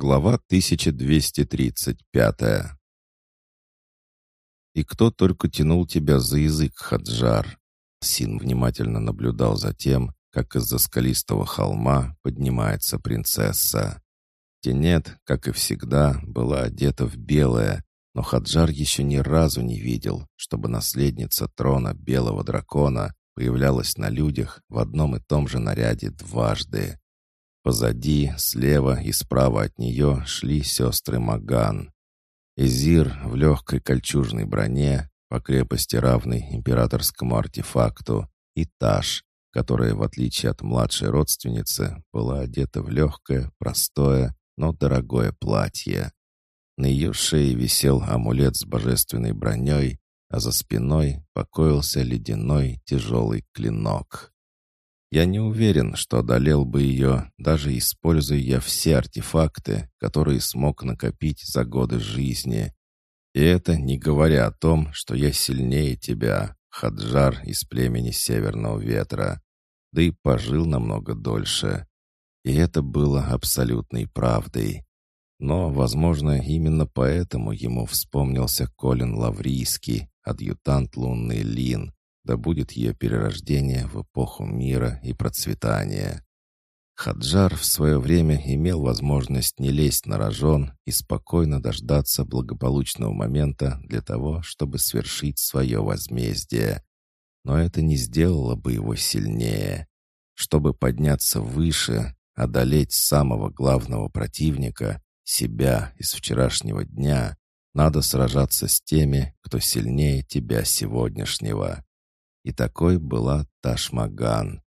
Глава 1235 «И кто только тянул тебя за язык, Хаджар?» Син внимательно наблюдал за тем, как из-за скалистого холма поднимается принцесса. Тенет, как и всегда, была одета в белое, но Хаджар еще ни разу не видел, чтобы наследница трона белого дракона появлялась на людях в одном и том же наряде дважды. Позади, слева и справа от нее шли сестры Маган. Эзир в легкой кольчужной броне, по крепости равной императорскому артефакту, и Таш, которая, в отличие от младшей родственницы, была одета в легкое, простое, но дорогое платье. На ее шее висел амулет с божественной броней, а за спиной покоился ледяной тяжелый клинок. Я не уверен, что одолел бы ее, даже используя я все артефакты, которые смог накопить за годы жизни. И это не говоря о том, что я сильнее тебя, Хаджар из племени Северного Ветра, да и пожил намного дольше. И это было абсолютной правдой. Но, возможно, именно поэтому ему вспомнился Колин Лаврийский, адъютант лунный Лин, да будет ее перерождение в эпоху мира и процветания. Хаджар в свое время имел возможность не лезть на рожон и спокойно дождаться благополучного момента для того, чтобы свершить свое возмездие. Но это не сделало бы его сильнее. Чтобы подняться выше, одолеть самого главного противника, себя из вчерашнего дня, надо сражаться с теми, кто сильнее тебя сегодняшнего. И такой была Ташмаган.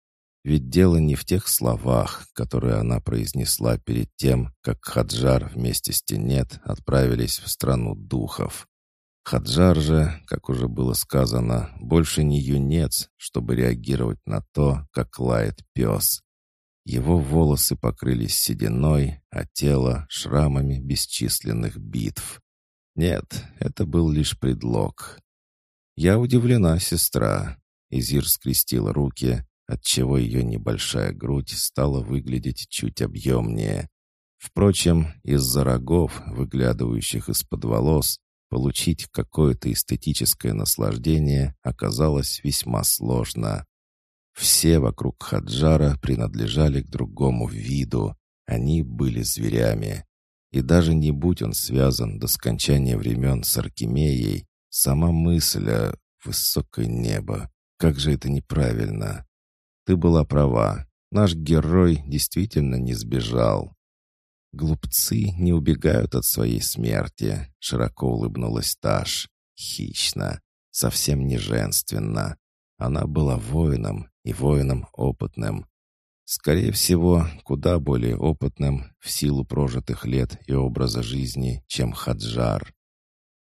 Ведь дело не в тех словах, которые она произнесла перед тем, как Хаджар вместе с Тенет отправились в страну духов. Хаджар же, как уже было сказано, больше не юнец, чтобы реагировать на то, как лает пес. Его волосы покрылись сединой, а тело — шрамами бесчисленных битв. Нет, это был лишь предлог. «Я удивлена, сестра». Изир скрестила руки, отчего ее небольшая грудь стала выглядеть чуть объемнее. Впрочем, из-за рогов, выглядывающих из-под волос, получить какое-то эстетическое наслаждение оказалось весьма сложно. Все вокруг Хаджара принадлежали к другому виду, они были зверями. И даже не будь он связан до скончания времен с Аркемией, Сама мысль о высокое небо. Как же это неправильно. Ты была права. Наш герой действительно не сбежал. Глупцы не убегают от своей смерти, широко улыбнулась Таш. Хищно, совсем не женственно. Она была воином и воином опытным. Скорее всего, куда более опытным в силу прожитых лет и образа жизни, чем Хаджар.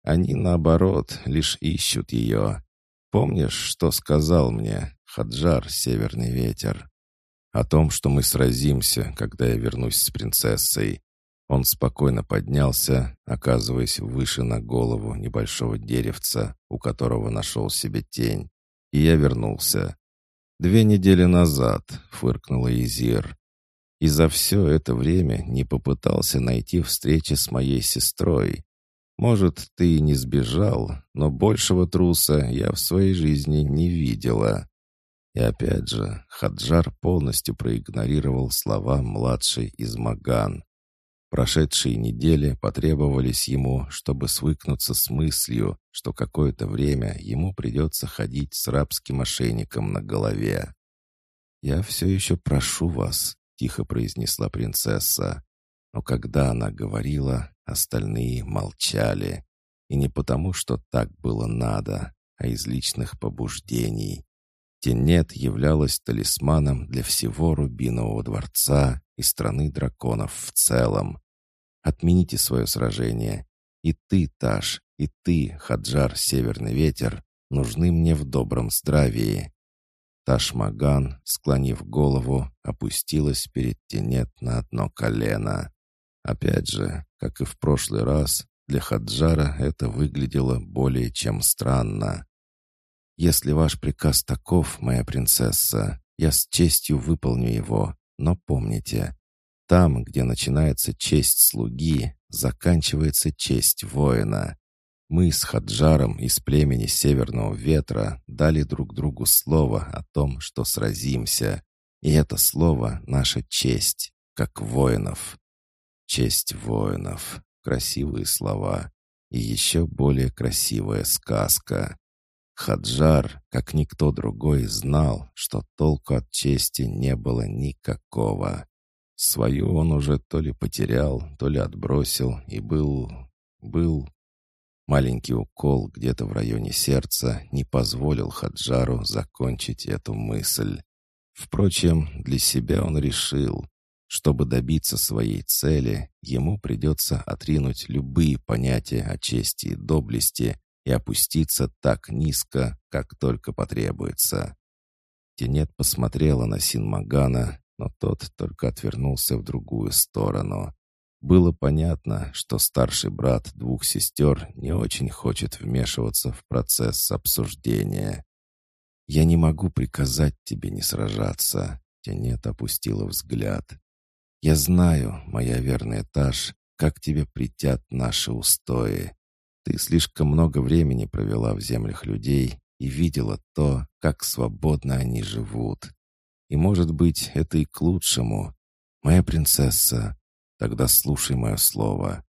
Они, наоборот, лишь ищут ее. Помнишь, что сказал мне Хаджар, Северный Ветер? О том, что мы сразимся, когда я вернусь с принцессой. Он спокойно поднялся, оказываясь выше на голову небольшого деревца, у которого нашел себе тень. И я вернулся. «Две недели назад», — фыркнула Изир. «И за все это время не попытался найти встречи с моей сестрой. Может, ты и не сбежал, но большего труса я в своей жизни не видела». И опять же, Хаджар полностью проигнорировал слова младшей из Маган. Прошедшие недели потребовались ему, чтобы свыкнуться с мыслью, что какое-то время ему придется ходить с рабским ошейником на голове. «Я все еще прошу вас», — тихо произнесла принцесса. Но когда она говорила, остальные молчали. И не потому, что так было надо, а из личных побуждений. Тенет являлась талисманом для всего Рубинового дворца и страны драконов в целом. Отмените свое сражение. И ты, Таш, и ты, Хаджар Северный Ветер, нужны мне в добром здравии. Ташмаган, склонив голову, опустилась перед Тенет на одно колено. Опять же, как и в прошлый раз, для Хаджара это выглядело более чем странно. «Если ваш приказ таков, моя принцесса, я с честью выполню его, но помните, там, где начинается честь слуги, заканчивается честь воина. Мы с Хаджаром из племени Северного Ветра дали друг другу слово о том, что сразимся. И это слово — наша честь, как воинов. Честь воинов. Красивые слова. И еще более красивая сказка. Хаджар, как никто другой, знал, что толку от чести не было никакого. Свою он уже то ли потерял, то ли отбросил и был... был... Маленький укол где-то в районе сердца не позволил Хаджару закончить эту мысль. Впрочем, для себя он решил, чтобы добиться своей цели, ему придется отринуть любые понятия о чести и доблести и опуститься так низко, как только потребуется. Тенет посмотрела на Синмагана, но тот только отвернулся в другую сторону. Было понятно, что старший брат двух сестер не очень хочет вмешиваться в процесс обсуждения. «Я не могу приказать тебе не сражаться», — Тенет опустила взгляд. «Я знаю, моя верная Таш, как тебе притят наши устои. Ты слишком много времени провела в землях людей и видела то, как свободно они живут. И, может быть, это и к лучшему. Моя принцесса, Тогда слушай мое слово».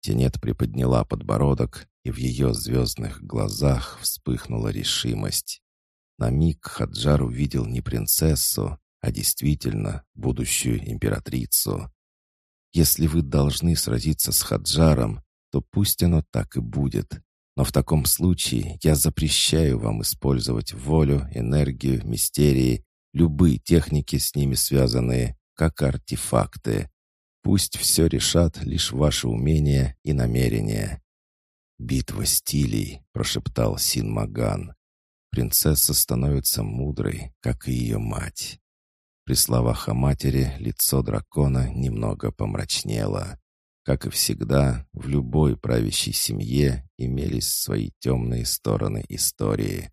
Тенет приподняла подбородок, и в ее звездных глазах вспыхнула решимость. На миг Хаджар увидел не принцессу, а действительно будущую императрицу. «Если вы должны сразиться с Хаджаром, то пусть оно так и будет. Но в таком случае я запрещаю вам использовать волю, энергию, мистерии, любые техники с ними связанные, как артефакты. Пусть все решат лишь ваши умения и намерения». «Битва стилей», — прошептал Син Маган. «Принцесса становится мудрой, как и ее мать». При словах о матери лицо дракона немного помрачнело. Как и всегда, в любой правящей семье имелись свои темные стороны истории.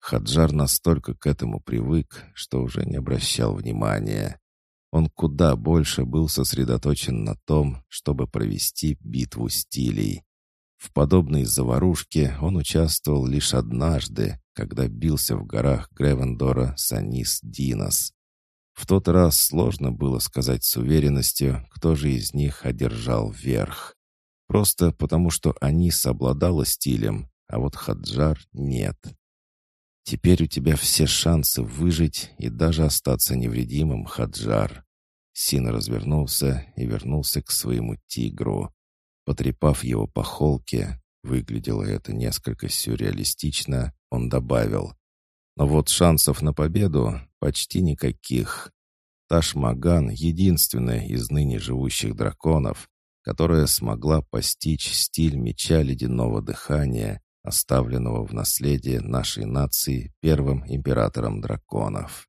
Хаджар настолько к этому привык, что уже не обращал внимания. Он куда больше был сосредоточен на том, чтобы провести битву стилей. В подобной заварушке он участвовал лишь однажды, когда бился в горах Гревендора с Анис Динос. В тот раз сложно было сказать с уверенностью, кто же из них одержал верх. Просто потому, что Анис обладала стилем, а вот Хаджар нет. Теперь у тебя все шансы выжить и даже остаться невредимым, Хаджар. Син развернулся и вернулся к своему тигру. Потрепав его по холке, выглядело это несколько сюрреалистично, он добавил. Но вот шансов на победу почти никаких. Ташмаган — единственная из ныне живущих драконов, которая смогла постичь стиль меча ледяного дыхания оставленного в наследие нашей нации первым императором драконов.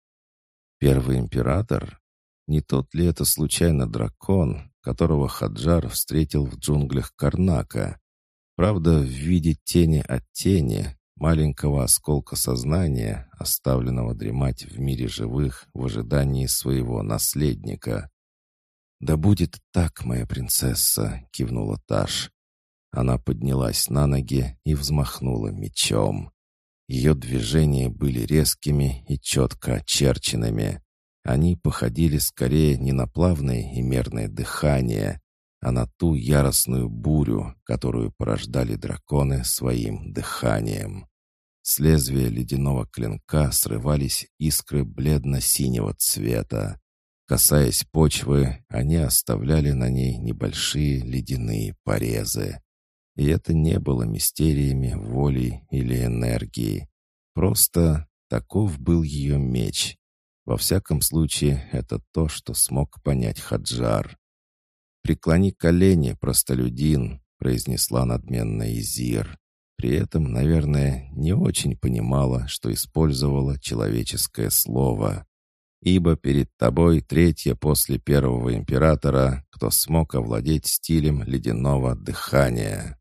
Первый император? Не тот ли это случайно дракон, которого Хаджар встретил в джунглях Карнака? Правда, в виде тени от тени, маленького осколка сознания, оставленного дремать в мире живых в ожидании своего наследника. «Да будет так, моя принцесса!» — кивнула Таш. Она поднялась на ноги и взмахнула мечом. Ее движения были резкими и четко очерченными. Они походили скорее не на плавное и мерное дыхание, а на ту яростную бурю, которую порождали драконы своим дыханием. С лезвия ледяного клинка срывались искры бледно-синего цвета. Касаясь почвы, они оставляли на ней небольшие ледяные порезы. И это не было мистериями воли или энергии. Просто таков был ее меч. Во всяком случае, это то, что смог понять Хаджар. «Преклони колени, простолюдин», — произнесла надменная Изир. При этом, наверное, не очень понимала, что использовала человеческое слово. «Ибо перед тобой третья после первого императора, кто смог овладеть стилем ледяного дыхания».